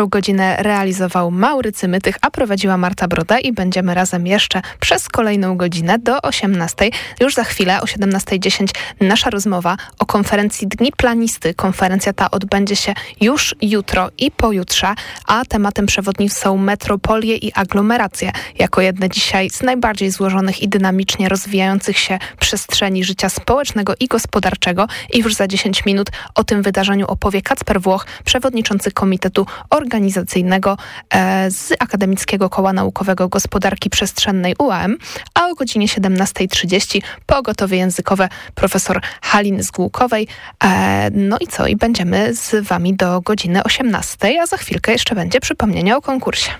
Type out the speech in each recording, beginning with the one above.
Pierwszą godzinę realizował Maurycy Mytych, a prowadziła Marta Broda i będziemy razem jeszcze przez kolejną godzinę do 18. Już za chwilę o 17.10 nasza rozmowa o konferencji Dni Planisty. Konferencja ta odbędzie się już jutro i pojutrze, a tematem przewodnim są metropolie i aglomeracje, jako jedne dzisiaj z najbardziej złożonych i dynamicznie rozwijających się przestrzeni życia społecznego i gospodarczego. I już za 10 minut o tym wydarzeniu opowie Kacper Włoch, przewodniczący Komitetu Organizacyjnego e, z Akademickiego Koła Naukowego Gospodarki Przestrzennej UAM, a o godzinie 17.30 pogotowie językowe profesor Haliny Zgółkowej. E, no i co? I będziemy z Wami do godziny 18, a za chwilkę jeszcze będzie przypomnienie o konkursie.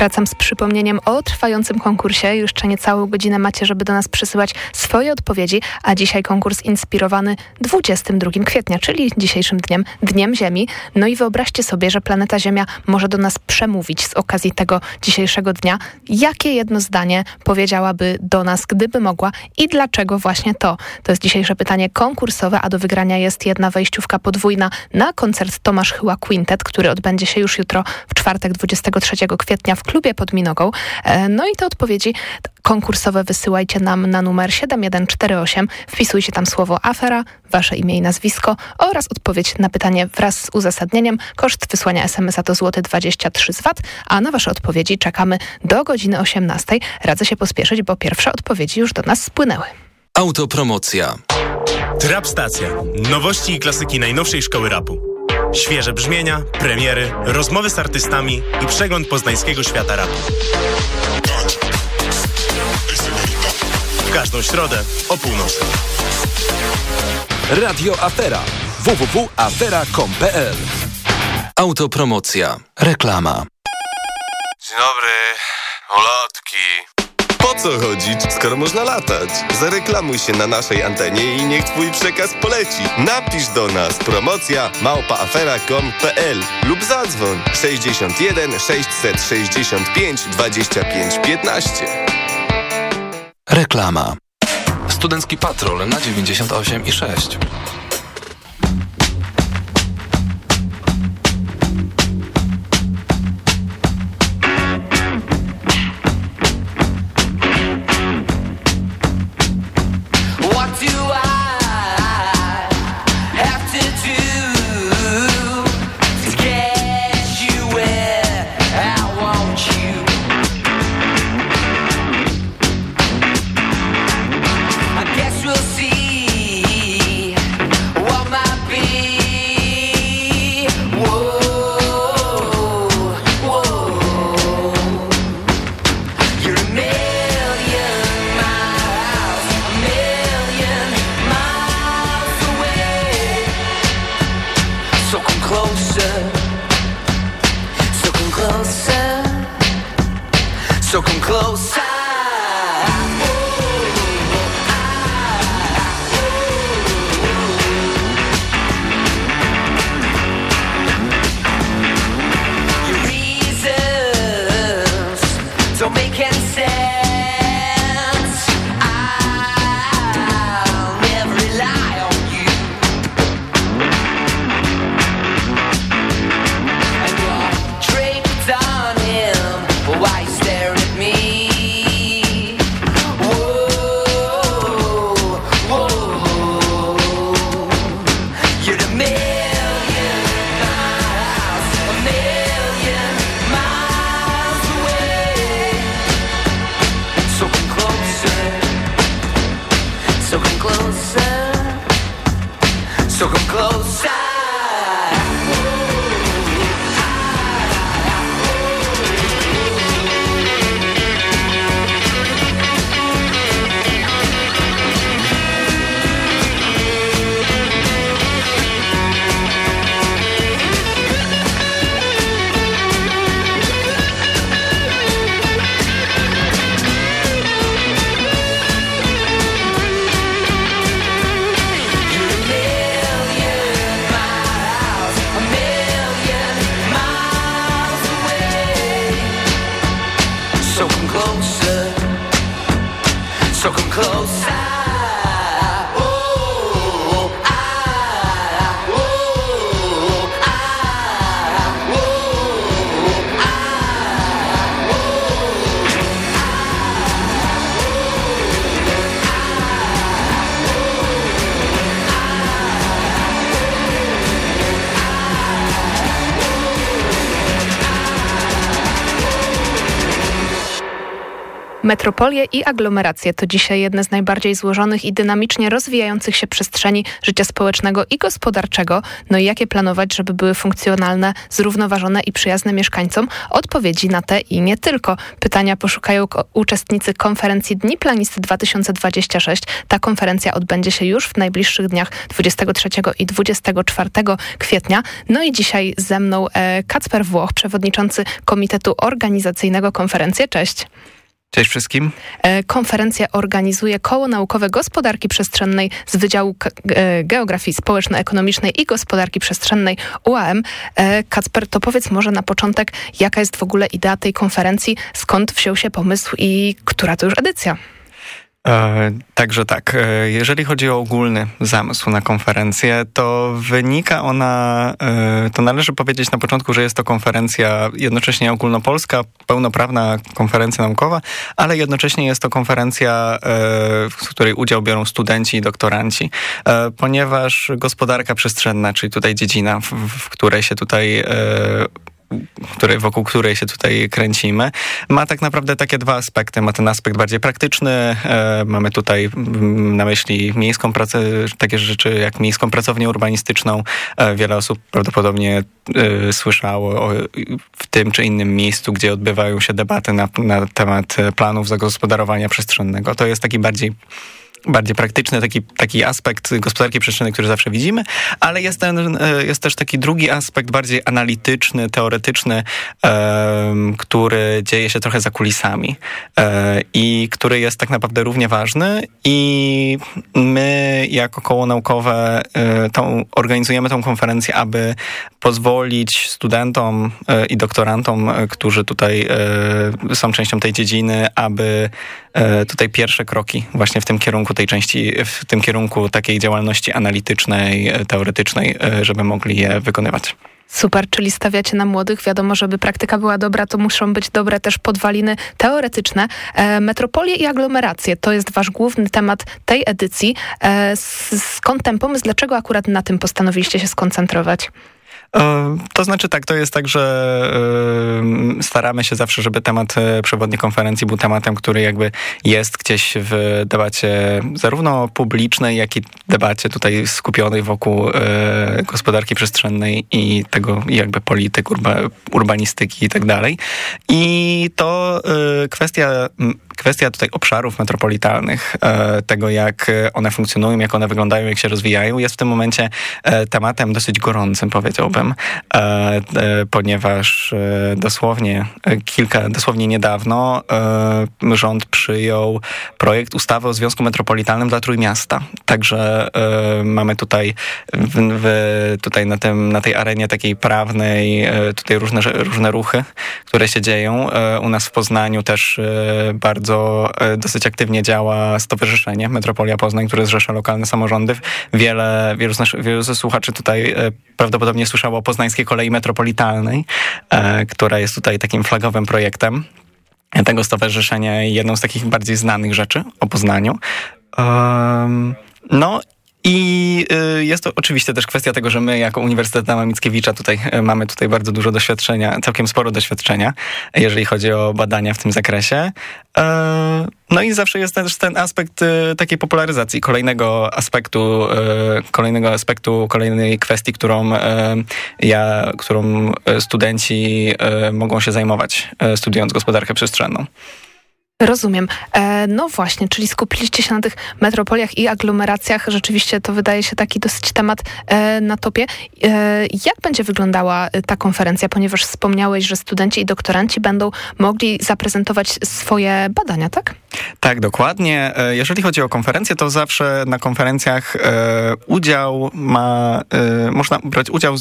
Wracam z przypomnieniem o trwającym konkursie. Jeszcze niecałą godzinę macie, żeby do nas przysyłać swoje odpowiedzi, a dzisiaj konkurs inspirowany 22 kwietnia, czyli dzisiejszym dniem, Dniem Ziemi. No i wyobraźcie sobie, że planeta Ziemia może do nas przemówić z okazji tego dzisiejszego dnia. Jakie jedno zdanie powiedziałaby do nas, gdyby mogła i dlaczego właśnie to? To jest dzisiejsze pytanie konkursowe, a do wygrania jest jedna wejściówka podwójna na koncert Tomasz Chyła Quintet, który odbędzie się już jutro w czwartek 23 kwietnia w klubie pod Minogą. E, no i te odpowiedzi konkursowe wysyłajcie nam na numer 7148. Wpisujcie tam słowo afera, wasze imię i nazwisko oraz odpowiedź na pytanie wraz z uzasadnieniem. Koszt wysłania SMS-a to złoty 23 z VAT, a na wasze odpowiedzi czekamy do godziny 18. Radzę się pospieszyć, bo pierwsze odpowiedzi już do nas spłynęły. Autopromocja. Trap Stacja. Nowości i klasyki najnowszej szkoły rapu. Świeże brzmienia, premiery, rozmowy z artystami i przegląd poznańskiego świata rapu. W każdą środę o północy. Radio Afera. www.afera.com.pl Autopromocja. Reklama. Dzień dobry. Ulotki. Po co chodzić, skoro można latać? Zareklamuj się na naszej antenie i niech twój przekaz poleci. Napisz do nas promocja małpaafera.com.pl lub zadzwoń 61 665 25 15. Reklama. Studencki Patrol na 98 i 6. Metropolie i aglomeracje to dzisiaj jedne z najbardziej złożonych i dynamicznie rozwijających się przestrzeni życia społecznego i gospodarczego. No i jakie planować, żeby były funkcjonalne, zrównoważone i przyjazne mieszkańcom? Odpowiedzi na te i nie tylko. Pytania poszukają uczestnicy konferencji Dni Planisty 2026. Ta konferencja odbędzie się już w najbliższych dniach 23 i 24 kwietnia. No i dzisiaj ze mną e, Kacper Włoch, przewodniczący Komitetu Organizacyjnego Konferencji. Cześć. Cześć wszystkim. E, konferencja organizuje Koło Naukowe Gospodarki Przestrzennej z Wydziału e, Geografii Społeczno-Ekonomicznej i Gospodarki Przestrzennej UAM. E, Kacper, to powiedz może na początek, jaka jest w ogóle idea tej konferencji, skąd wziął się pomysł i która to już edycja? E, także tak, e, jeżeli chodzi o ogólny zamysł na konferencję, to wynika ona, e, to należy powiedzieć na początku, że jest to konferencja jednocześnie ogólnopolska, pełnoprawna konferencja naukowa, ale jednocześnie jest to konferencja, w której udział biorą studenci i doktoranci, ponieważ gospodarka przestrzenna, czyli tutaj dziedzina, w, w której się tutaj której, wokół której się tutaj kręcimy, ma tak naprawdę takie dwa aspekty. Ma ten aspekt bardziej praktyczny. E, mamy tutaj mm, na myśli miejską pracę, takie rzeczy jak miejską pracownię urbanistyczną. E, wiele osób prawdopodobnie e, słyszało o, w tym czy innym miejscu, gdzie odbywają się debaty na, na temat planów zagospodarowania przestrzennego. To jest taki bardziej bardziej praktyczny taki, taki aspekt gospodarki przestrzennej, który zawsze widzimy, ale jest, ten, e, jest też taki drugi aspekt bardziej analityczny, teoretyczny, który dzieje się trochę za kulisami e, i który jest tak naprawdę równie ważny. I my jako koło naukowe e, tą, organizujemy tą konferencję, aby pozwolić studentom i doktorantom, którzy tutaj są częścią tej dziedziny, aby tutaj pierwsze kroki właśnie w tym kierunku kierunku tej części, w tym kierunku takiej działalności analitycznej, e, teoretycznej, e, żeby mogli je wykonywać. Super, czyli stawiacie na młodych. Wiadomo, żeby praktyka była dobra, to muszą być dobre też podwaliny teoretyczne. E, metropolie i aglomeracje to jest wasz główny temat tej edycji. E, skąd ten pomysł? Dlaczego akurat na tym postanowiliście się skoncentrować? E, to znaczy tak, to jest tak, że e, staramy się zawsze, żeby temat e, przewodniej konferencji był tematem, który jakby jest gdzieś w debacie zarówno publicznej, jak i debacie tutaj skupionej wokół gospodarki przestrzennej i tego jakby polityk, urba, urbanistyki i tak dalej. I to kwestia kwestia tutaj obszarów metropolitalnych, e, tego jak one funkcjonują, jak one wyglądają, jak się rozwijają, jest w tym momencie e, tematem dosyć gorącym, powiedziałbym, e, ponieważ dosłownie kilka, dosłownie niedawno rząd przyjął projekt ustawy o Związku Metropolitalnym dla Trójmiasta. Także mamy tutaj, w, w, tutaj na, tym, na tej arenie takiej prawnej tutaj różne, różne ruchy, które się dzieją. U nas w Poznaniu też bardzo bardzo e, dosyć aktywnie działa Stowarzyszenie Metropolia Poznań, które zrzesza lokalne samorządy. Wiele, wielu, z wielu ze słuchaczy tutaj e, prawdopodobnie słyszało o Poznańskiej Kolei Metropolitalnej, e, która jest tutaj takim flagowym projektem tego stowarzyszenia i jedną z takich bardziej znanych rzeczy o Poznaniu. No i y, jest to oczywiście też kwestia tego, że my jako Uniwersytet Adama Mickiewicza tutaj y, mamy tutaj bardzo dużo doświadczenia, całkiem sporo doświadczenia, jeżeli chodzi o badania w tym zakresie. E, no i zawsze jest też ten aspekt y, takiej popularyzacji, kolejnego aspektu, kolejnego aspektu, kolejnej kwestii, którą ja, którą studenci mogą się zajmować, studiując gospodarkę przestrzenną. Rozumiem. E, no właśnie, czyli skupiliście się na tych metropoliach i aglomeracjach. Rzeczywiście to wydaje się taki dosyć temat e, na topie. E, jak będzie wyglądała e, ta konferencja? Ponieważ wspomniałeś, że studenci i doktoranci będą mogli zaprezentować swoje badania, tak? Tak, dokładnie. E, jeżeli chodzi o konferencję, to zawsze na konferencjach e, udział ma, można brać udział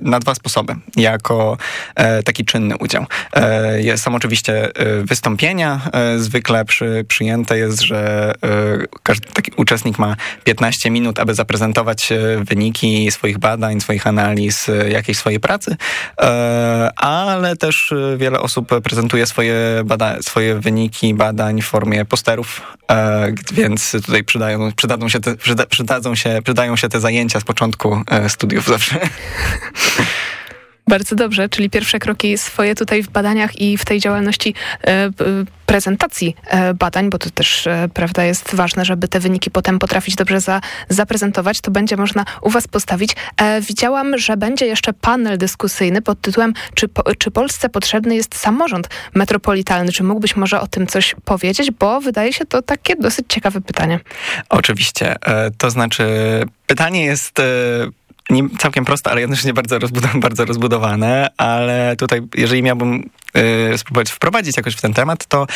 na dwa sposoby, jako taki czynny udział. Są oczywiście wystąpienia, zwykle przy, przyjęte jest, że e, każdy taki uczestnik ma 15 minut, aby zaprezentować e, wyniki swoich badań, swoich analiz, e, jakiejś swojej pracy, ale też wiele osób prezentuje swoje, bada swoje wyniki badań w formie posterów, więc tutaj przydają, przydadzą, się te, przyda, przydadzą się, przydają się te zajęcia z początku studiów zawsze. Bardzo dobrze, czyli pierwsze kroki swoje tutaj w badaniach i w tej działalności e, prezentacji e, badań, bo to też e, prawda jest ważne, żeby te wyniki potem potrafić dobrze za, zaprezentować, to będzie można u Was postawić. Widziałam, że będzie jeszcze panel dyskusyjny pod tytułem czy, czy Polsce potrzebny jest samorząd metropolitalny? Czy mógłbyś może o tym coś powiedzieć? Bo wydaje się to takie dosyć ciekawe pytanie. Oczywiście. To znaczy pytanie jest nie, całkiem proste, ale jednocześnie bardzo, rozbudowane, bardzo rozbudowane, ale tutaj, jeżeli miałbym y, spróbować wprowadzić jakoś w ten temat, to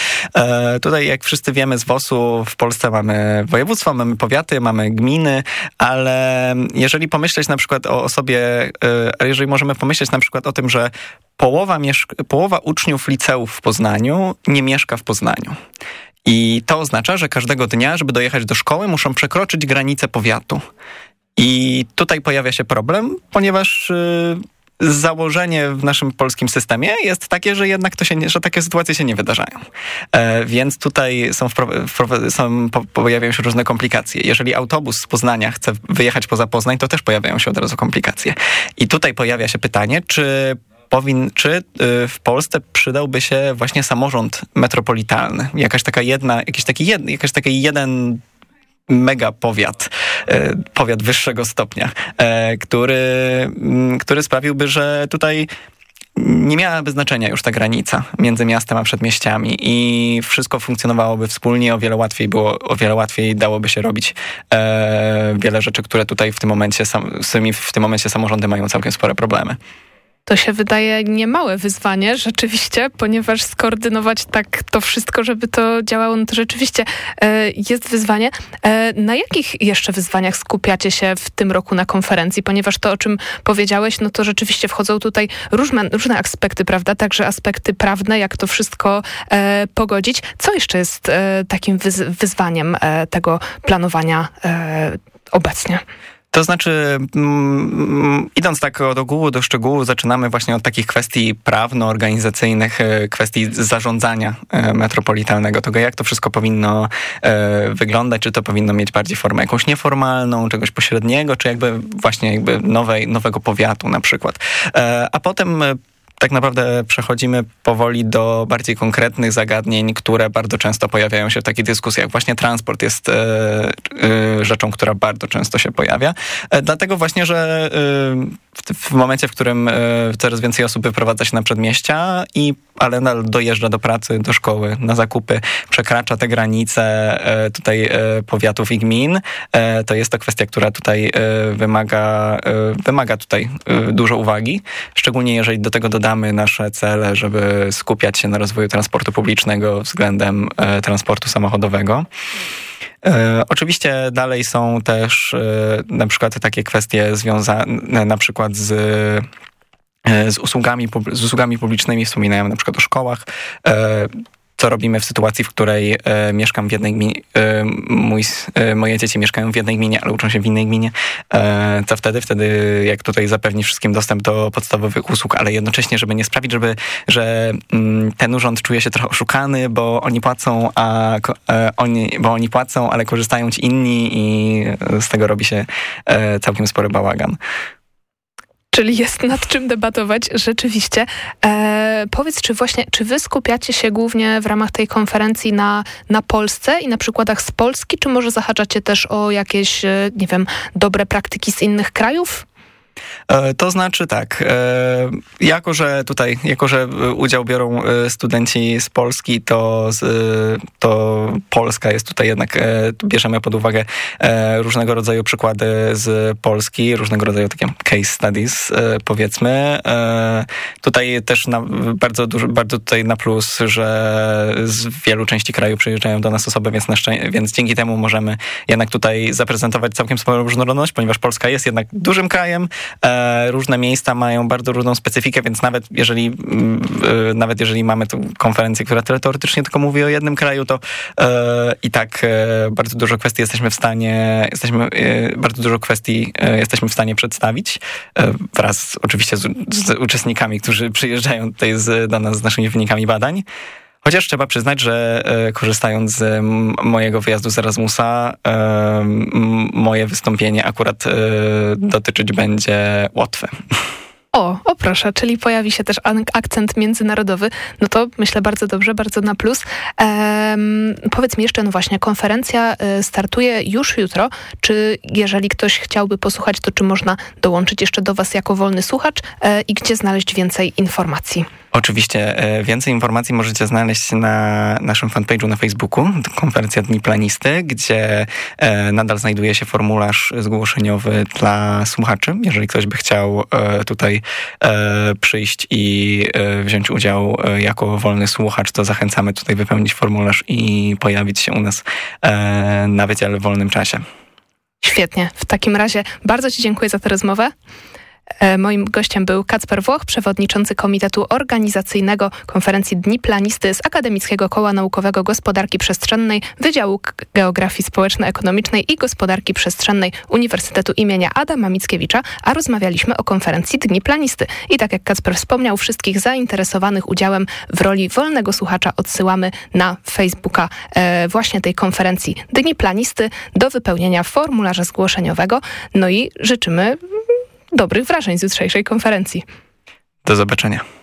y, tutaj, jak wszyscy wiemy z WOS-u, w Polsce mamy województwa, mamy powiaty, mamy gminy, ale jeżeli pomyśleć na przykład o osobie, y, jeżeli możemy pomyśleć na przykład o tym, że połowa, połowa uczniów liceów w Poznaniu nie mieszka w Poznaniu. I to oznacza, że każdego dnia, żeby dojechać do szkoły, muszą przekroczyć granicę powiatu. I tutaj pojawia się problem, ponieważ y, założenie w naszym polskim systemie jest takie, że jednak to się, że takie sytuacje się nie wydarzają. E, więc tutaj są, są, pojawiają się różne komplikacje. Jeżeli autobus z Poznania chce wyjechać poza Poznań, to też pojawiają się od razu komplikacje. I tutaj pojawia się pytanie, czy powin, czy w Polsce przydałby się właśnie samorząd metropolitalny? Jakaś taka jedna, jakiś taki jed, jakaś taki jeden mega powiat, powiat wyższego stopnia, który, który sprawiłby, że tutaj nie miałaby znaczenia już ta granica między miastem a przedmieściami i wszystko funkcjonowałoby wspólnie, o wiele łatwiej było, o wiele łatwiej dałoby się robić e, wiele rzeczy, które tutaj w tym momencie, sam, w tym momencie samorządy mają całkiem spore problemy. To się wydaje niemałe wyzwanie rzeczywiście, ponieważ skoordynować tak to wszystko, żeby to działało, no to rzeczywiście e, jest wyzwanie. E, na jakich jeszcze wyzwaniach skupiacie się w tym roku na konferencji? Ponieważ to, o czym powiedziałeś, no to rzeczywiście wchodzą tutaj różne, różne aspekty, prawda? Także aspekty prawne, jak to wszystko e, pogodzić. Co jeszcze jest e, takim wyz wyzwaniem e, tego planowania e, obecnie? To znaczy, mm, idąc tak od ogółu do szczegółu, zaczynamy właśnie od takich kwestii prawno-organizacyjnych, e, kwestii zarządzania e, metropolitalnego, tego jak to wszystko powinno e, wyglądać, czy to powinno mieć bardziej formę jakąś nieformalną, czegoś pośredniego, czy jakby właśnie jakby nowej, nowego powiatu na przykład. A potem tak naprawdę przechodzimy powoli do bardziej konkretnych zagadnień, które bardzo często pojawiają się w takich dyskusjach. Właśnie transport jest e, e, rzeczą, która bardzo często się pojawia. E, dlatego właśnie, że w, w, momencie, w którym coraz więcej osób wyprowadza się na przedmieścia i ale nadal dojeżdża do pracy, do szkoły, na zakupy, przekracza te granice e, tutaj e, powiatów i gmin, e, to jest to kwestia, która tutaj wymaga, wymaga tutaj dużo uwagi, szczególnie jeżeli do tego dodamy nasze cele, żeby skupiać się na rozwoju transportu publicznego względem transportu samochodowego. E, oczywiście dalej są też e, na przykład takie kwestie związane na przykład z E, z usługami, z usługami publicznymi, wspominałem na przykład o szkołach, e, co robimy w sytuacji, w której e, mieszkam w jednej gminie, e, mój, e, moje dzieci mieszkają w jednej gminie, ale uczą się w innej gminie, e, co wtedy? Wtedy jak tutaj zapewnić wszystkim dostęp do podstawowych usług, ale jednocześnie, żeby nie sprawić, żeby, że mm, ten urząd czuje się trochę oszukany, bo oni płacą, a oni, bo oni płacą, ale korzystają ci inni i z tego robi się całkiem spory bałagan czyli jest nad czym debatować rzeczywiście. E, powiedz, czy właśnie, czy wy skupiacie się głównie w ramach tej konferencji na, na Polsce i na przykładach z Polski, czy może zahaczacie też o jakieś, e, nie wiem, dobre praktyki z innych krajów? E, to znaczy tak, e, jako że tutaj, jako że udział biorą e, studenci z Polski, to, to Polska jest tutaj jednak, bierzemy pod uwagę różnego rodzaju przykłady z Polski, różnego rodzaju takie case studies, powiedzmy. Tutaj też na, bardzo dużo, bardzo tutaj na plus, że z wielu części kraju przyjeżdżają do nas osoby, więc, na więc dzięki temu możemy jednak tutaj zaprezentować całkiem sporą różnorodność, ponieważ Polska jest jednak dużym krajem, E, różne miejsca mają bardzo różną specyfikę, więc nawet jeżeli, mm, e, nawet jeżeli mamy tu konferencję, która teoretycznie tylko mówi o jednym kraju, to e, i tak bardzo dużo kwestii jesteśmy w stanie, jesteśmy, bardzo dużo kwestii jesteśmy w stanie przedstawić wraz oczywiście z, z uczestnikami, którzy przyjeżdżają tutaj z, do nas z naszymi wynikami badań. Chociaż trzeba przyznać, że e, korzystając z mojego wyjazdu z Erasmusa, e, moje wystąpienie akurat e, dotyczyć będzie Łotwy. O, o proszę, czyli pojawi się też akcent międzynarodowy. No to myślę bardzo dobrze, bardzo na plus. Ehm, powiedz mi jeszcze, no właśnie, konferencja startuje już jutro. Czy jeżeli ktoś chciałby posłuchać, to czy można dołączyć jeszcze do Was jako wolny słuchacz e, i gdzie znaleźć więcej informacji? Oczywiście e, więcej informacji możecie znaleźć na naszym fanpage'u na Facebooku, konferencja Dni Planisty, gdzie e, nadal znajduje się formularz zgłoszeniowy dla słuchaczy. Jeżeli ktoś by chciał e, tutaj przyjść i wziąć udział jako wolny słuchacz, to zachęcamy tutaj wypełnić formularz i pojawić się u nas na wydziale w wolnym czasie. Świetnie. W takim razie bardzo Ci dziękuję za tę rozmowę. E, moim gościem był Kacper Włoch, przewodniczący Komitetu Organizacyjnego Konferencji Dni Planisty z Akademickiego Koła Naukowego Gospodarki Przestrzennej Wydziału Geografii Społeczno-Ekonomicznej i Gospodarki Przestrzennej Uniwersytetu imienia Adama Mickiewicza, a rozmawialiśmy o konferencji Dni Planisty. I tak jak Kacper wspomniał, wszystkich zainteresowanych udziałem w roli wolnego słuchacza odsyłamy na Facebooka e, właśnie tej konferencji Dni Planisty do wypełnienia formularza zgłoszeniowego. No i życzymy dobrych wrażeń z jutrzejszej konferencji. Do zobaczenia.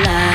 Studencki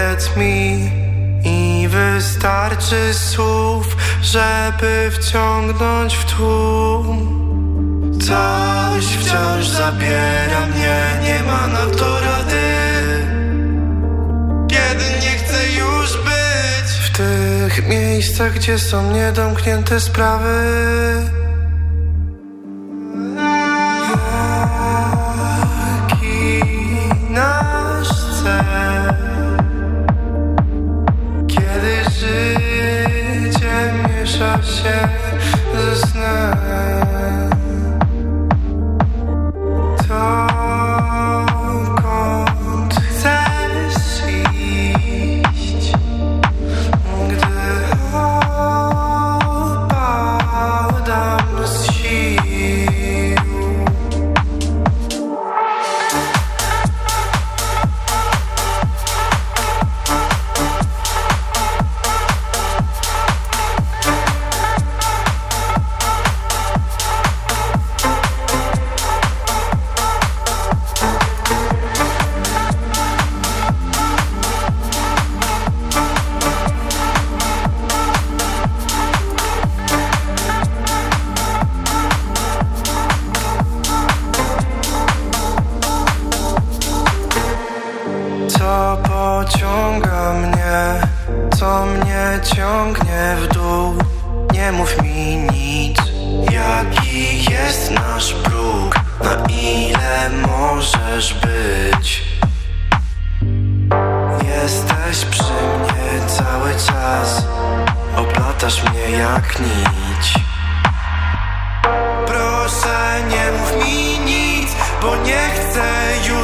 powiedz mi. I wystarczy słów, żeby wciągnąć w tłum. Coś wciąż zabiera mnie, nie ma na to rady Kiedy nie chcę już być W tych miejscach, gdzie są niedomknięte sprawy Nie mów mi nic Bo nie chcę już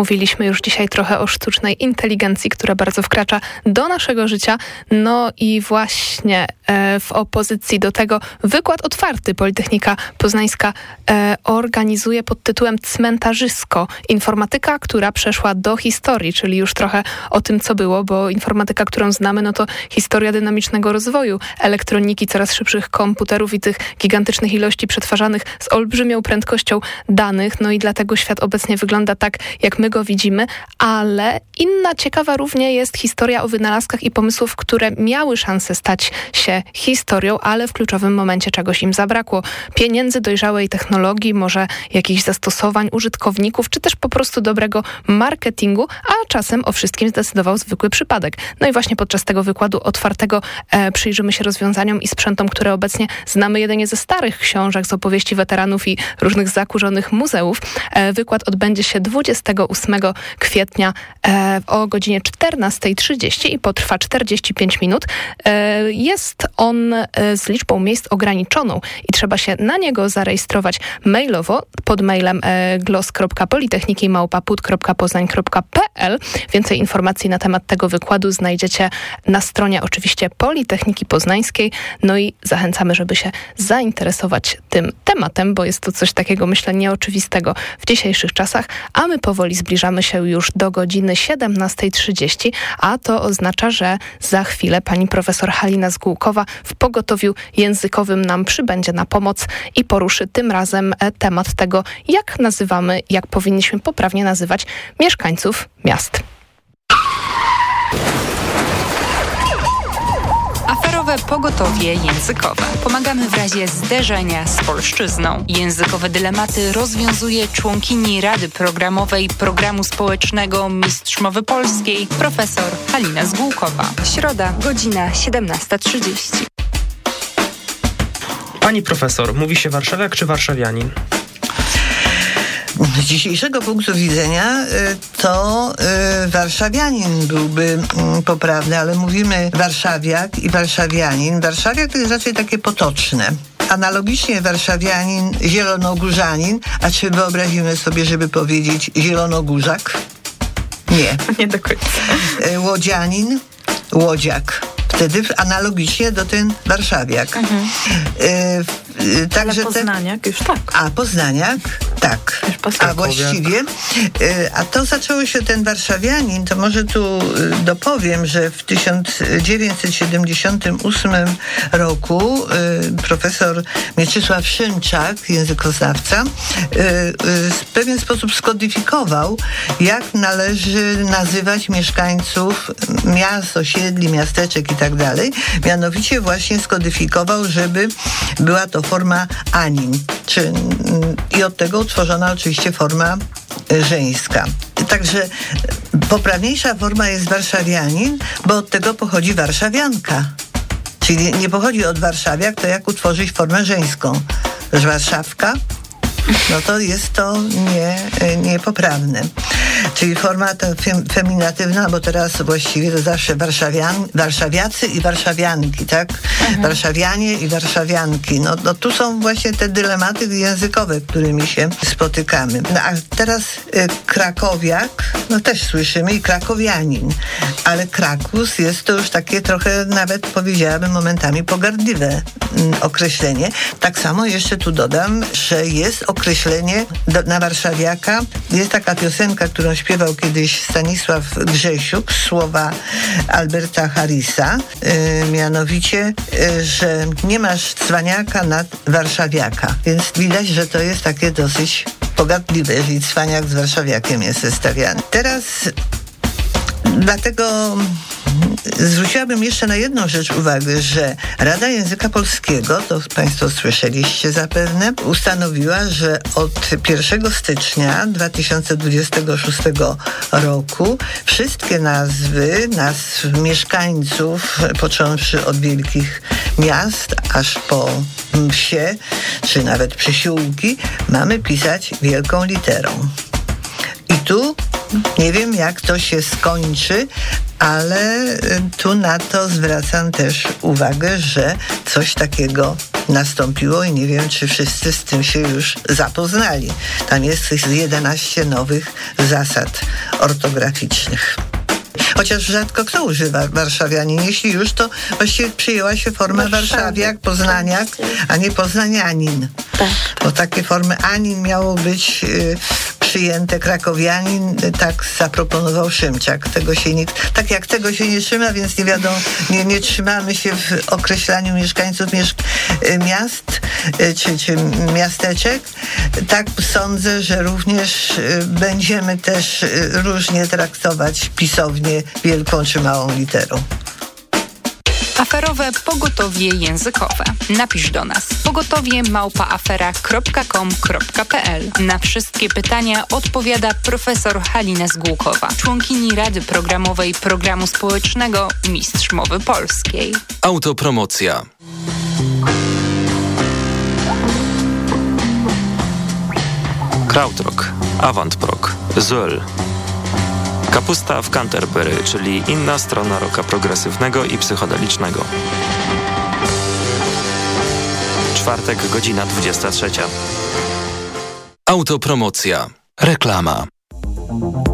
Mówiliśmy już dzisiaj trochę o sztucznej inteligencji, która bardzo wkracza do naszego życia. No i właśnie e, w opozycji do tego wykład otwarty Politechnika Poznańska e, organizuje pod tytułem Cmentarzysko. Informatyka, która przeszła do historii, czyli już trochę o tym, co było, bo informatyka, którą znamy, no to historia dynamicznego rozwoju elektroniki, coraz szybszych komputerów i tych gigantycznych ilości przetwarzanych z olbrzymią prędkością danych. No i dlatego świat obecnie wygląda tak, jak my widzimy, ale inna ciekawa równie jest historia o wynalazkach i pomysłów, które miały szansę stać się historią, ale w kluczowym momencie czegoś im zabrakło. Pieniędzy, dojrzałej technologii, może jakichś zastosowań użytkowników, czy też po prostu dobrego marketingu, a czasem o wszystkim zdecydował zwykły przypadek. No i właśnie podczas tego wykładu otwartego e, przyjrzymy się rozwiązaniom i sprzętom, które obecnie znamy jedynie ze starych książek, z opowieści weteranów i różnych zakurzonych muzeów. E, wykład odbędzie się 28 kwietnia e, o godzinie 14.30 i potrwa 45 minut. E, jest on e, z liczbą miejsc ograniczoną i trzeba się na niego zarejestrować mailowo pod mailem glos.politechniki.małpaput.poznań.pl Więcej informacji na temat tego wykładu znajdziecie na stronie oczywiście Politechniki Poznańskiej. No i zachęcamy, żeby się zainteresować tym tematem, bo jest to coś takiego, myślę, nieoczywistego w dzisiejszych czasach, a my powoli zbliżamy się już do godziny 17.30, a to oznacza, że za chwilę pani profesor Halina Zgółkowa w pogotowiu językowym nam przybędzie na pomoc i poruszy tym razem e, temat tego, jak nazywamy, jak powinniśmy poprawnie nazywać mieszkańców miast. Pogotowie językowe. Pomagamy w razie zderzenia z polszczyzną. Językowe dylematy rozwiązuje członkini Rady Programowej Programu Społecznego Mistrz Mowy Polskiej, profesor Halina Zgółkowa. Środa, godzina 17.30. Pani profesor, mówi się warszawiak czy warszawianin? Z dzisiejszego punktu widzenia y, to y, warszawianin byłby mm, poprawny, ale mówimy warszawiak i warszawianin. Warszawiak to jest raczej takie potoczne. Analogicznie warszawianin, zielonogórzanin, a czy wyobrazimy sobie, żeby powiedzieć zielonogórzak? Nie. Nie do końca. Y, Łodzianin, łodziak. Wtedy analogicznie do ten warszawiak. Mhm. Y, y, Także Ale te- poznaniak już tak. a Poznaniak Tak, a właściwie, y, a to zaczęło się ten warszawianin, to może tu y, dopowiem, że w 1978 roku y, profesor Mieczysław Szymczak, językoznawca, w pewien sposób skodyfikował, jak należy nazywać mieszkańców miast, osiedli, miasteczek i tak dalej. Mianowicie właśnie skodyfikował, żeby była to forma anin. Czy, mm, I od tego utworzona oczywiście forma e, żeńska. Także poprawniejsza forma jest warszawianin, bo od tego pochodzi warszawianka. Czyli nie pochodzi od warszawiak, to jak utworzyć formę żeńską. Warszawka, no to jest to nie, niepoprawne. Czyli forma ta feminatywna, bo teraz właściwie to zawsze warszawian, warszawiacy i warszawianki, tak? Mhm. Warszawianie i warszawianki. No, no tu są właśnie te dylematy językowe, którymi się spotykamy. No a teraz y, krakowiak, no też słyszymy i krakowianin, ale krakus jest to już takie trochę nawet powiedziałabym momentami pogardliwe mm, określenie. Tak samo jeszcze tu dodam, że jest określenie do, na warszawiaka. Jest taka piosenka, którą śpiewał kiedyś Stanisław Grzesiuk, słowa Alberta Harrisa, yy, mianowicie, yy, że nie masz cwaniaka nad warszawiaka. Więc widać, że to jest takie dosyć pogardliwe, jeżeli cwaniak z warszawiakiem jest zestawiany. Teraz dlatego zwróciłabym jeszcze na jedną rzecz uwagę, że Rada Języka Polskiego, to Państwo słyszeliście zapewne, ustanowiła, że od 1 stycznia 2026 roku wszystkie nazwy nazw mieszkańców, począwszy od wielkich miast, aż po wsie, czy nawet przysiłki, mamy pisać wielką literą. I tu nie wiem, jak to się skończy, ale y, tu na to zwracam też uwagę, że coś takiego nastąpiło i nie wiem, czy wszyscy z tym się już zapoznali. Tam jest 11 nowych zasad ortograficznych. Chociaż rzadko kto używa warszawianin. Jeśli już, to właściwie przyjęła się forma warszawiak, poznaniak, a nie poznanianin. Tak. Bo takie formy anin miało być y, przyjęte krakowianin, tak zaproponował Szymczak. Tego się nikt, tak jak tego się nie trzyma, więc nie wiadomo, nie, nie trzymamy się w określaniu mieszkańców mieszk y, miast y, czy, czy miasteczek. Tak sądzę, że również y, będziemy też różnie traktować pisownię wielką czy małą literą. Aferowe pogotowie językowe. Napisz do nas pogotowie małpaafera.com.pl. Na wszystkie pytania odpowiada profesor Halina Zgłukowa, członkini Rady Programowej Programu Społecznego Mistrz Mowy Polskiej. Autopromocja. Krautrock, Avantprog, Zöll, Kapusta w Canterbury, czyli inna strona roka progresywnego i psychodelicznego. Czwartek, godzina 23. Autopromocja. Reklama.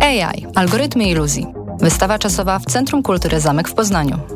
AI. Algorytmy iluzji. Wystawa czasowa w Centrum Kultury Zamek w Poznaniu.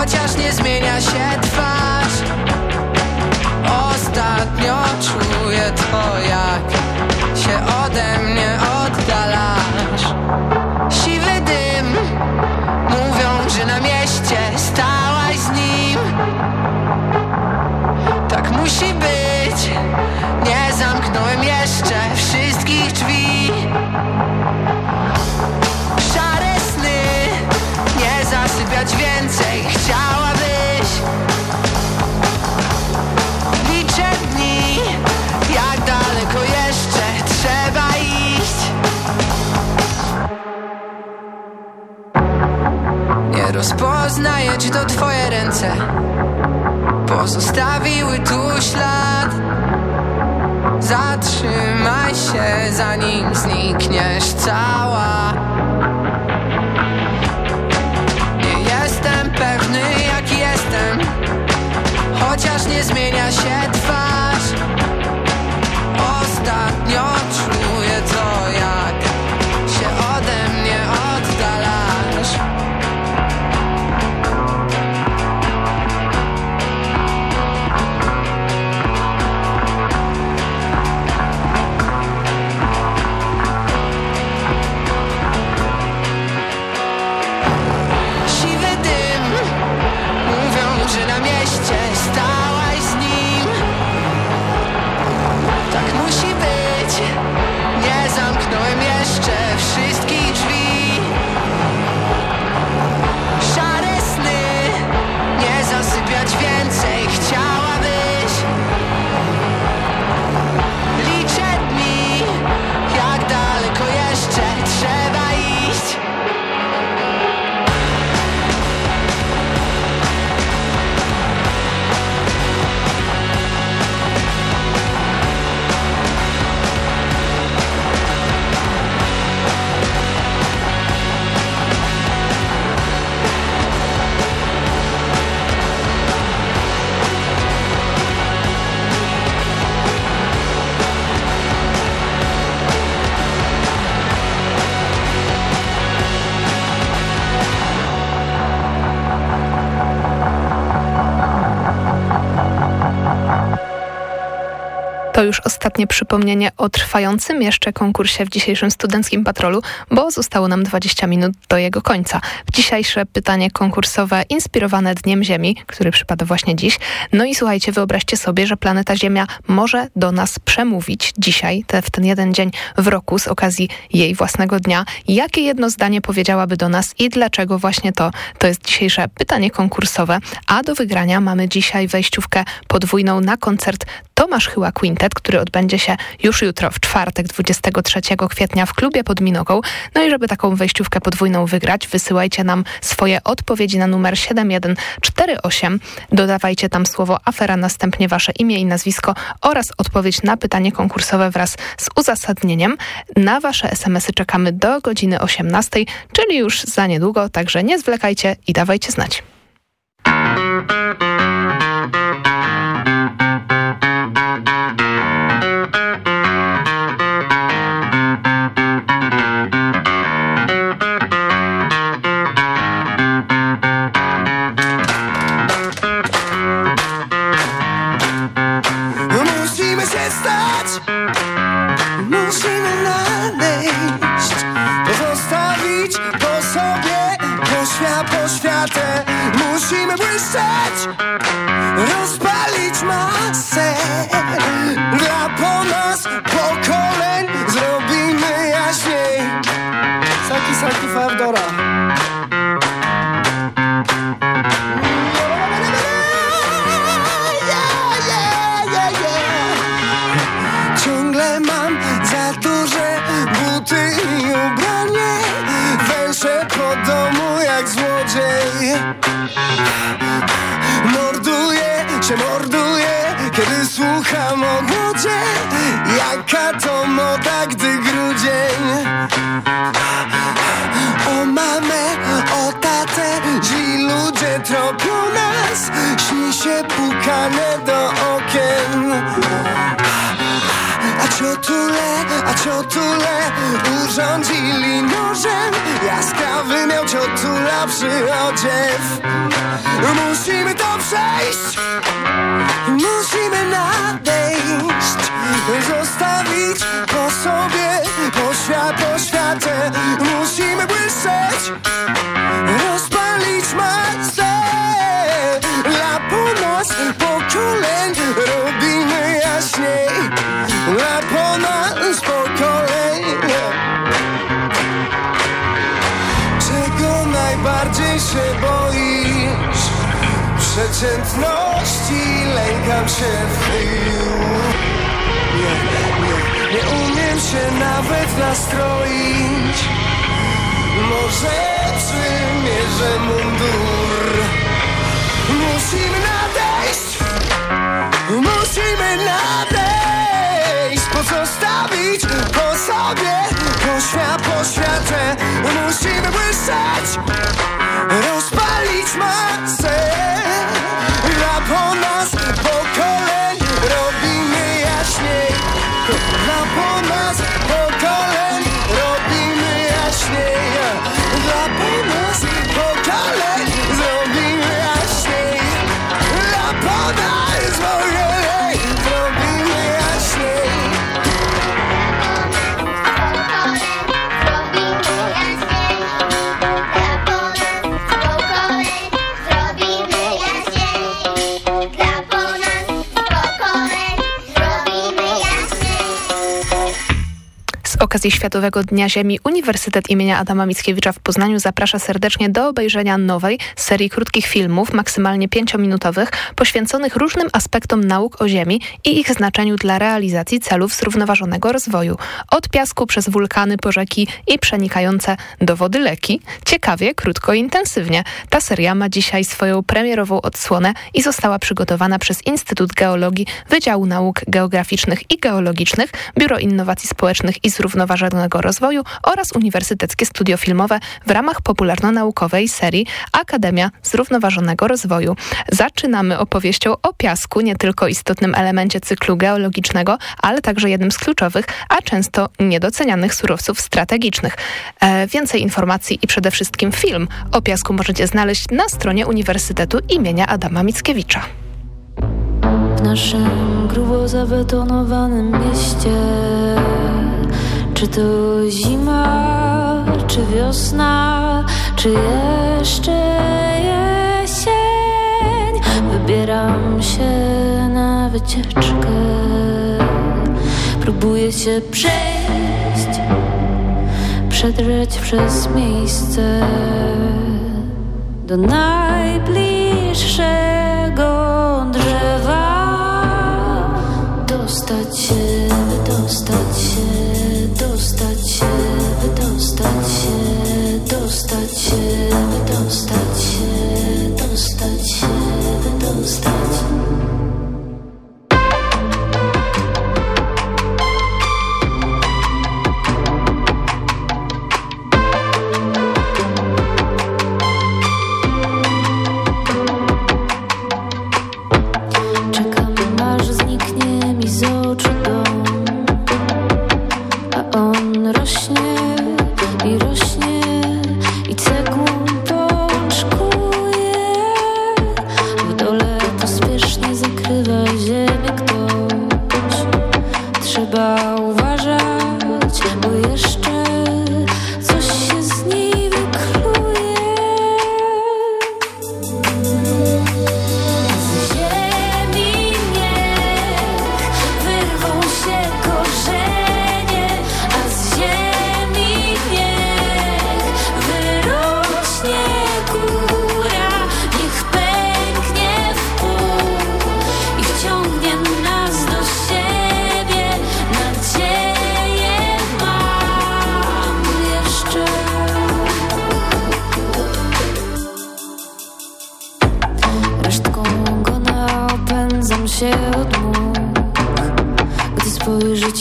Chociaż nie zmienia się twarz. Ostatnio czuję to jak To już ostatnie przypomnienie o trwającym jeszcze konkursie w dzisiejszym Studenckim Patrolu, bo zostało nam 20 minut do jego końca. Dzisiejsze pytanie konkursowe inspirowane Dniem Ziemi, który przypada właśnie dziś. No i słuchajcie, wyobraźcie sobie, że planeta Ziemia może do nas przemówić dzisiaj, te, w ten jeden dzień w roku z okazji jej własnego dnia. Jakie jedno zdanie powiedziałaby do nas i dlaczego właśnie to? To jest dzisiejsze pytanie konkursowe, a do wygrania mamy dzisiaj wejściówkę podwójną na koncert Tomasz Chyła Quintet, który odbędzie się już jutro, w czwartek, 23 kwietnia w klubie pod Minogą. No i żeby taką wejściówkę podwójną wygrać, wysyłajcie nam swoje odpowiedzi na numer 7148. Dodawajcie tam słowo afera, następnie wasze imię i nazwisko oraz odpowiedź na pytanie konkursowe wraz z uzasadnieniem. Na wasze smsy czekamy do godziny 18, czyli już za niedługo, także nie zwlekajcie i dawajcie znać. Musimy błyszczeć Rozpalić masę. Dla po nas pokoleń Zrobimy jaśniej. Saki, saki, fardora do okien. A ciotule, a ciotule urządzili nożem Jaskrawy miał ciotula przyodziew Musimy to przejść, musimy nadejść. Zostawić po sobie, po świat, po światę Przeciętności lękam się w chyju Nie, nie, nie umiem się nawet nastroić. Może przymierzyć bierze mundur. Musimy nadejść. Musimy nadejść. Pozostawić po sobie? Poświat, poświatę Musimy błyszczeć okazji Światowego Dnia Ziemi Uniwersytet imienia Adama Mickiewicza w Poznaniu zaprasza serdecznie do obejrzenia nowej serii krótkich filmów, maksymalnie pięciominutowych, poświęconych różnym aspektom nauk o Ziemi i ich znaczeniu dla realizacji celów zrównoważonego rozwoju. Od piasku przez wulkany po rzeki i przenikające do wody leki. Ciekawie, krótko i intensywnie. Ta seria ma dzisiaj swoją premierową odsłonę i została przygotowana przez Instytut Geologii Wydziału Nauk Geograficznych i Geologicznych, Biuro Innowacji Społecznych i Zrównoważonego Rozwoju oraz Uniwersyteckie Studio Filmowe w ramach popularno-naukowej serii Akademia Zrównoważonego Rozwoju. Zaczynamy opowieścią o piasku, nie tylko istotnym elemencie cyklu geologicznego, ale także jednym z kluczowych, a często niedocenianych surowców strategicznych. E, więcej informacji i przede wszystkim film o piasku możecie znaleźć na stronie Uniwersytetu imienia Adama Mickiewicza. W naszym grubo zabetonowanym mieście Czy to zima, czy wiosna, czy jeszcze jesień? Wybieram się na wycieczkę. Próbuję się przejść Przedrzeć przez miejsce Do najbliższego drzewa. Dostać się, wydostać się, się, wydostać się, dostać się, wydostać się, dostać się, wydostać.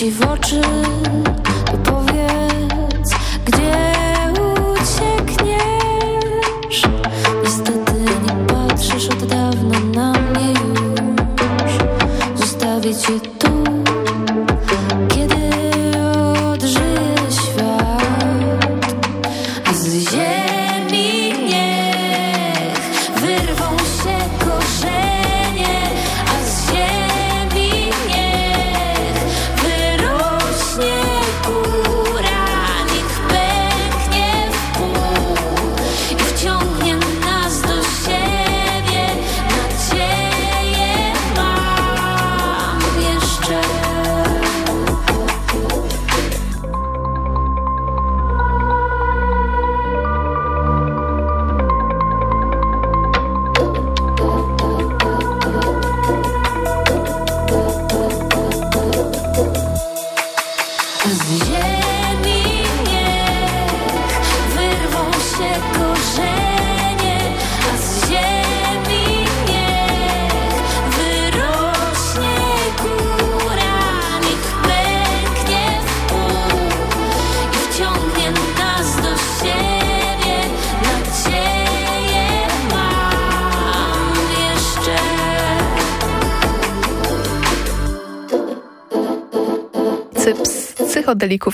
Ci w oczy, to powiedz Gdzie uciekniesz? Niestety nie patrzysz od dawna na mnie już Zostawię cię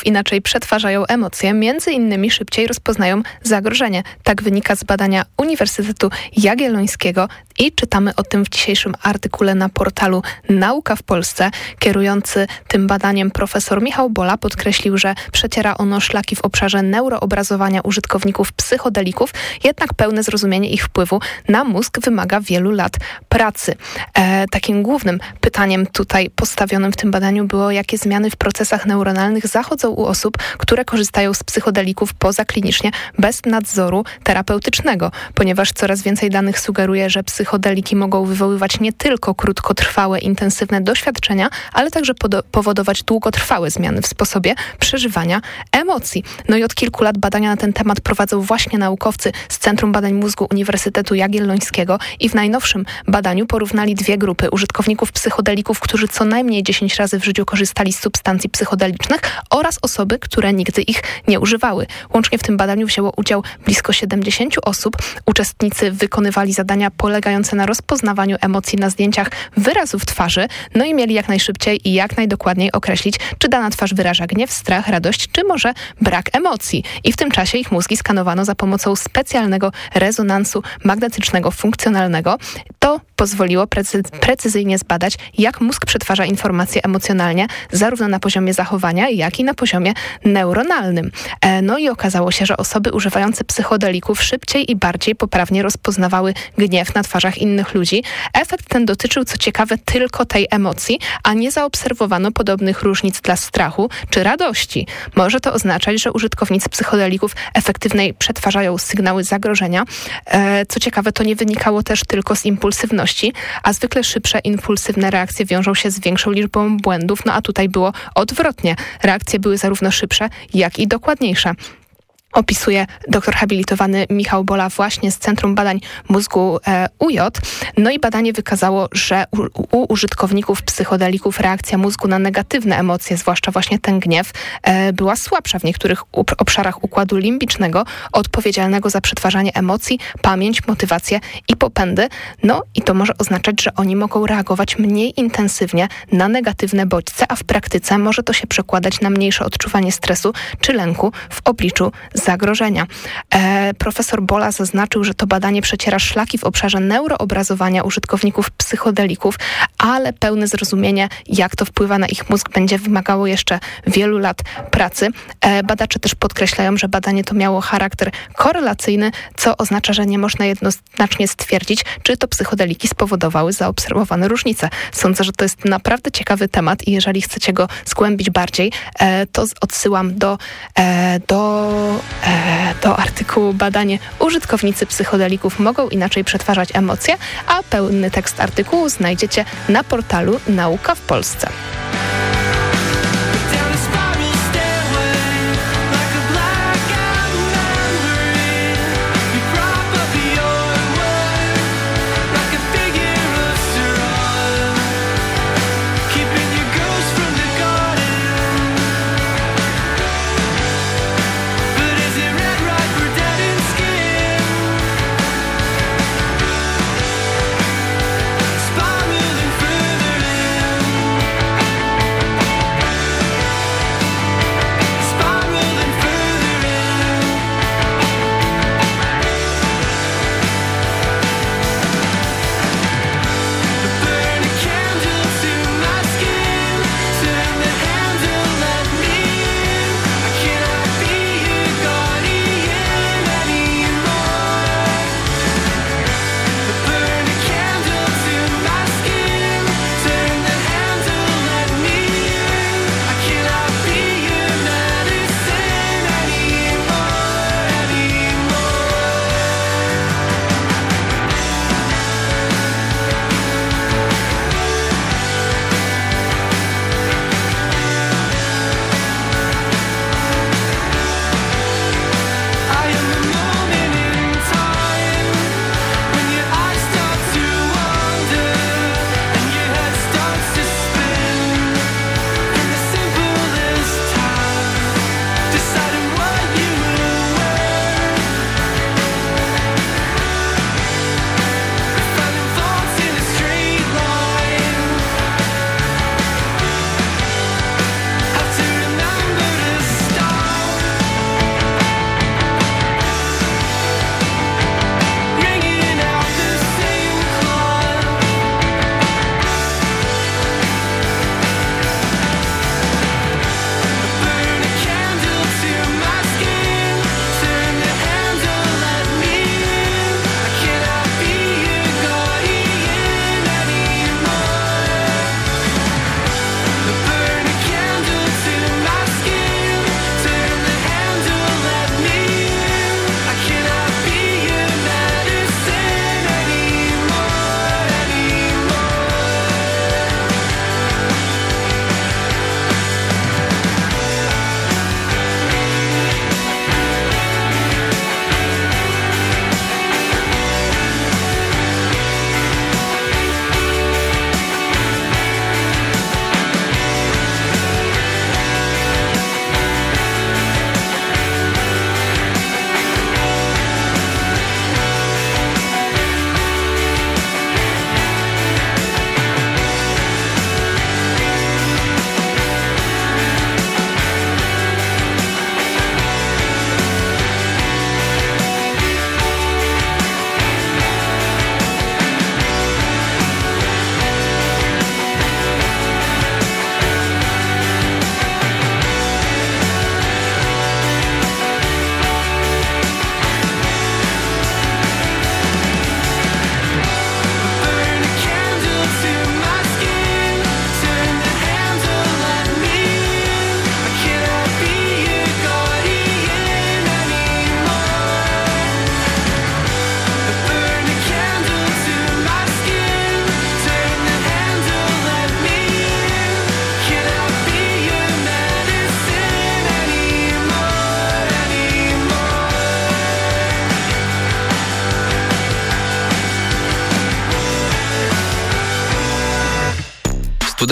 inaczej przetwarzają emocje, między innymi szybciej rozpoznają zagrożenie. Tak wynika z badania Uniwersytetu Jagiellońskiego i czytamy o tym w dzisiejszym artykule na portalu Nauka w Polsce. Kierujący tym badaniem profesor Michał Bola podkreślił, że przeciera ono szlaki w obszarze neuroobrazowania użytkowników psychodelików, jednak pełne zrozumienie ich wpływu na mózg wymaga wielu lat pracy. E, takim głównym pytaniem tutaj postawionym w tym badaniu było, jakie zmiany w procesach neuronalnych zachodzą u osób, które korzystają z psychodelików pozaklinicznie bez nadzoru terapeutycznego, ponieważ coraz więcej danych sugeruje, że psychodeliki mogą wywoływać nie tylko krótkotrwałe, intensywne doświadczenia, ale także powodować długotrwałe zmiany w sposobie przeżywania emocji. No i od kilku lat badania na ten temat prowadzą właśnie naukowcy z Centrum Badań Mózgu Uniwersytetu Jagiellońskiego i w najnowszym badaniu porównali dwie grupy użytkowników psychodelików, którzy co najmniej 10 razy w życiu korzystali z substancji psychodelicznych oraz osoby, które nigdy ich nie używały. Łącznie w tym badaniu wzięło udział blisko 70 osób. Uczestnicy wykonywali zadania polegające na rozpoznawaniu emocji na zdjęciach wyrazów twarzy, no i mieli jak najszybciej i jak najdokładniej określić, czy dana twarz wyraża gniew, strach, radość, czy może brak emocji. I w tym czasie ich mózgi skanowano za pomocą specjalnego rezonansu magnetycznego funkcjonalnego. To pozwoliło precy precyzyjnie zbadać, jak mózg przetwarza informacje emocjonalnie, zarówno na poziomie zachowania, jak i na poziomie neuronalnym. E, no i okazało się, że osoby używające psychodelików szybciej i bardziej poprawnie rozpoznawały gniew na twarzach innych ludzi. Efekt ten dotyczył, co ciekawe, tylko tej emocji, a nie zaobserwowano podobnych różnic dla strachu czy radości. Może to oznaczać, że użytkownicy psychodelików efektywniej przetwarzają sygnały zagrożenia. E, co ciekawe, to nie wynikało też tylko z impulsywności, a zwykle szybsze, impulsywne reakcje wiążą się z większą liczbą błędów, no a tutaj było odwrotnie. Reakcje były zarówno szybsze, jak i dokładniejsze opisuje doktor habilitowany Michał Bola właśnie z Centrum Badań Mózgu e, UJ. No i badanie wykazało, że u, u, użytkowników psychodelików reakcja mózgu na negatywne emocje, zwłaszcza właśnie ten gniew, e, była słabsza w niektórych obszarach układu limbicznego, odpowiedzialnego za przetwarzanie emocji, pamięć, motywację i popędy. No i to może oznaczać, że oni mogą reagować mniej intensywnie na negatywne bodźce, a w praktyce może to się przekładać na mniejsze odczuwanie stresu czy lęku w obliczu zagrożenia. E, profesor Bola zaznaczył, że to badanie przeciera szlaki w obszarze neuroobrazowania użytkowników psychodelików, ale pełne zrozumienie, jak to wpływa na ich mózg, będzie wymagało jeszcze wielu lat pracy. E, badacze też podkreślają, że badanie to miało charakter korelacyjny, co oznacza, że nie można jednoznacznie stwierdzić, czy to psychodeliki spowodowały zaobserwowane różnice. Sądzę, że to jest naprawdę ciekawy temat i jeżeli chcecie go zgłębić bardziej, e, to odsyłam do, e, do do artykułu badanie użytkownicy psychodelików mogą inaczej przetwarzać emocje, a pełny tekst artykułu znajdziecie na portalu Nauka w Polsce.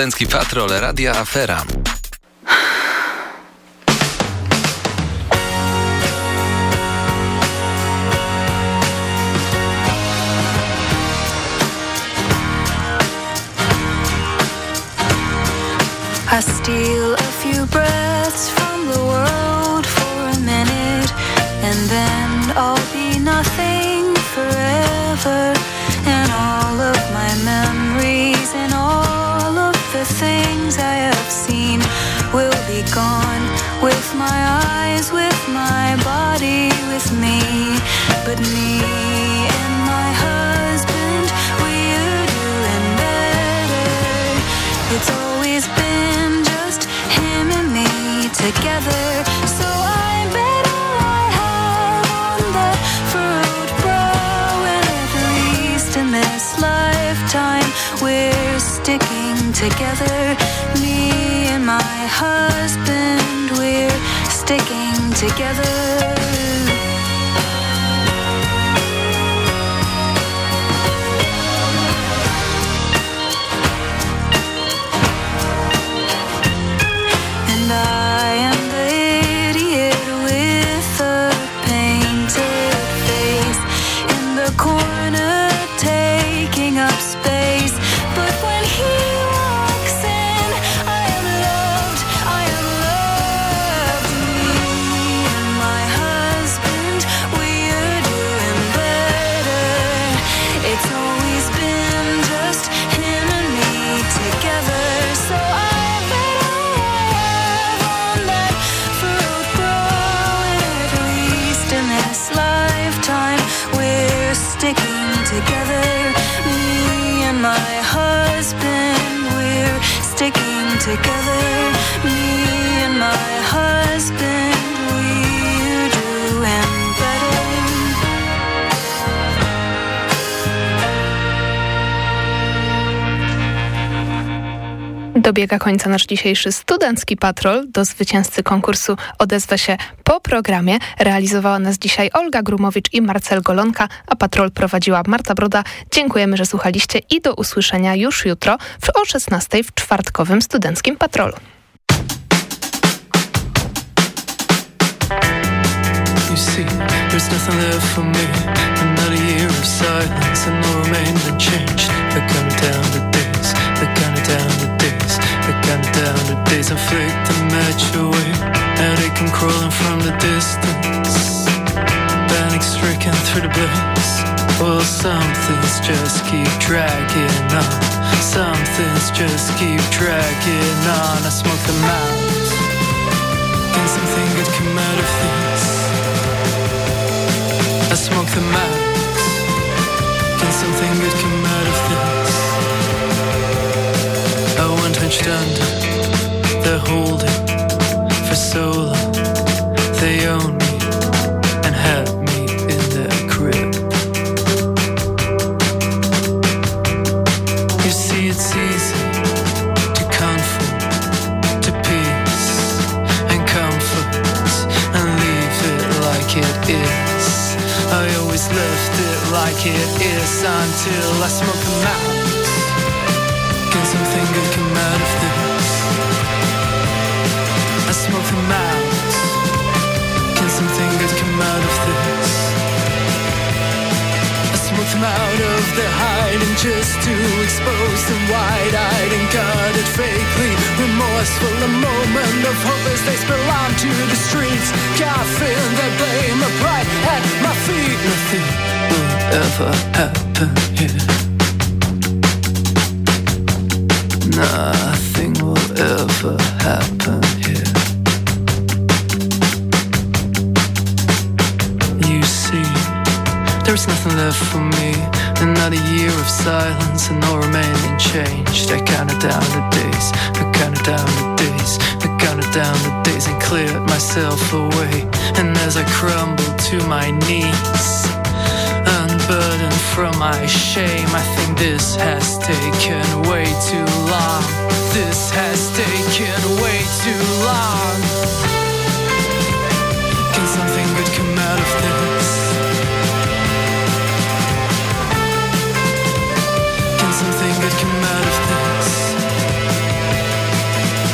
Studencki Patrol Radia Afera. Together. Me and my husband, we're sticking together. Together. Dobiega końca nasz dzisiejszy studencki patrol. Do zwycięzcy konkursu odezwę się po programie. Realizowała nas dzisiaj Olga Grumowicz i Marcel Golonka, a patrol prowadziła Marta Broda. Dziękujemy, że słuchaliście i do usłyszenia już jutro w, o 16 w czwartkowym studenckim patrolu. You see, there's nothing left for me. Another year of silence and no remained unchanged. The counting down the days, the counting down the days, the counting down the days. I flicked the match away, and it can crawling from the distance. Panic stricken through the blaze. Well, some things just keep dragging on. Some things just keep dragging on. I smoke them out. Can something good come out of this? I smoke them out. Can something good come out of this? I went hunched under. They're holding for so long. They own me and had I it like it is until I smoke out of their hiding just to expose them wide-eyed and guarded fakely remorseful. A moment of hope as they spill onto the streets. Coughing their blame upright at my feet. Nothing will ever happen here. Nothing left for me. Another year of silence and no remaining changed. I counted down the days, I counted down the days, I counted down the days and cleared myself away. And as I crumbled to my knees, unburdened from my shame, I think this has taken way too long. This has taken way too long. Can something good come out of this? that come out of this.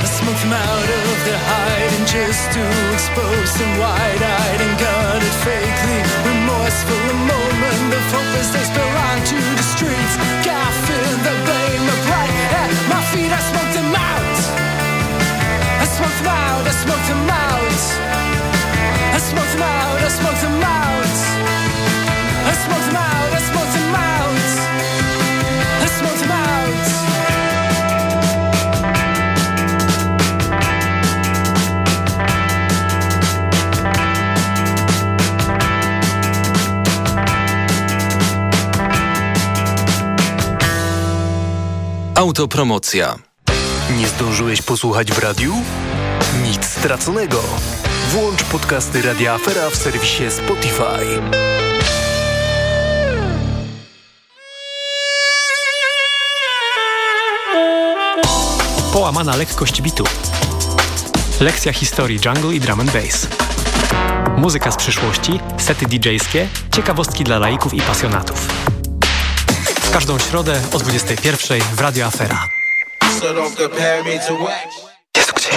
I smoked them out of their hiding just to expose them wide-eyed and guarded fakely. Remorseful a moment of hopeless desperate to the streets. Gaffing the blame of right at my feet. I smoked them out. I smoked them out. I smoked them out. I smoked them out. I smoked them out. Autopromocja. Nie zdążyłeś posłuchać w radiu? Nic straconego. Włącz podcasty Radia Afera w serwisie Spotify. Połamana lekkość bitu. Lekcja historii jungle i drum and bass. Muzyka z przyszłości, sety DJ-skie, ciekawostki dla laików i pasjonatów. Każdą środę o 21 w Radio Afera. So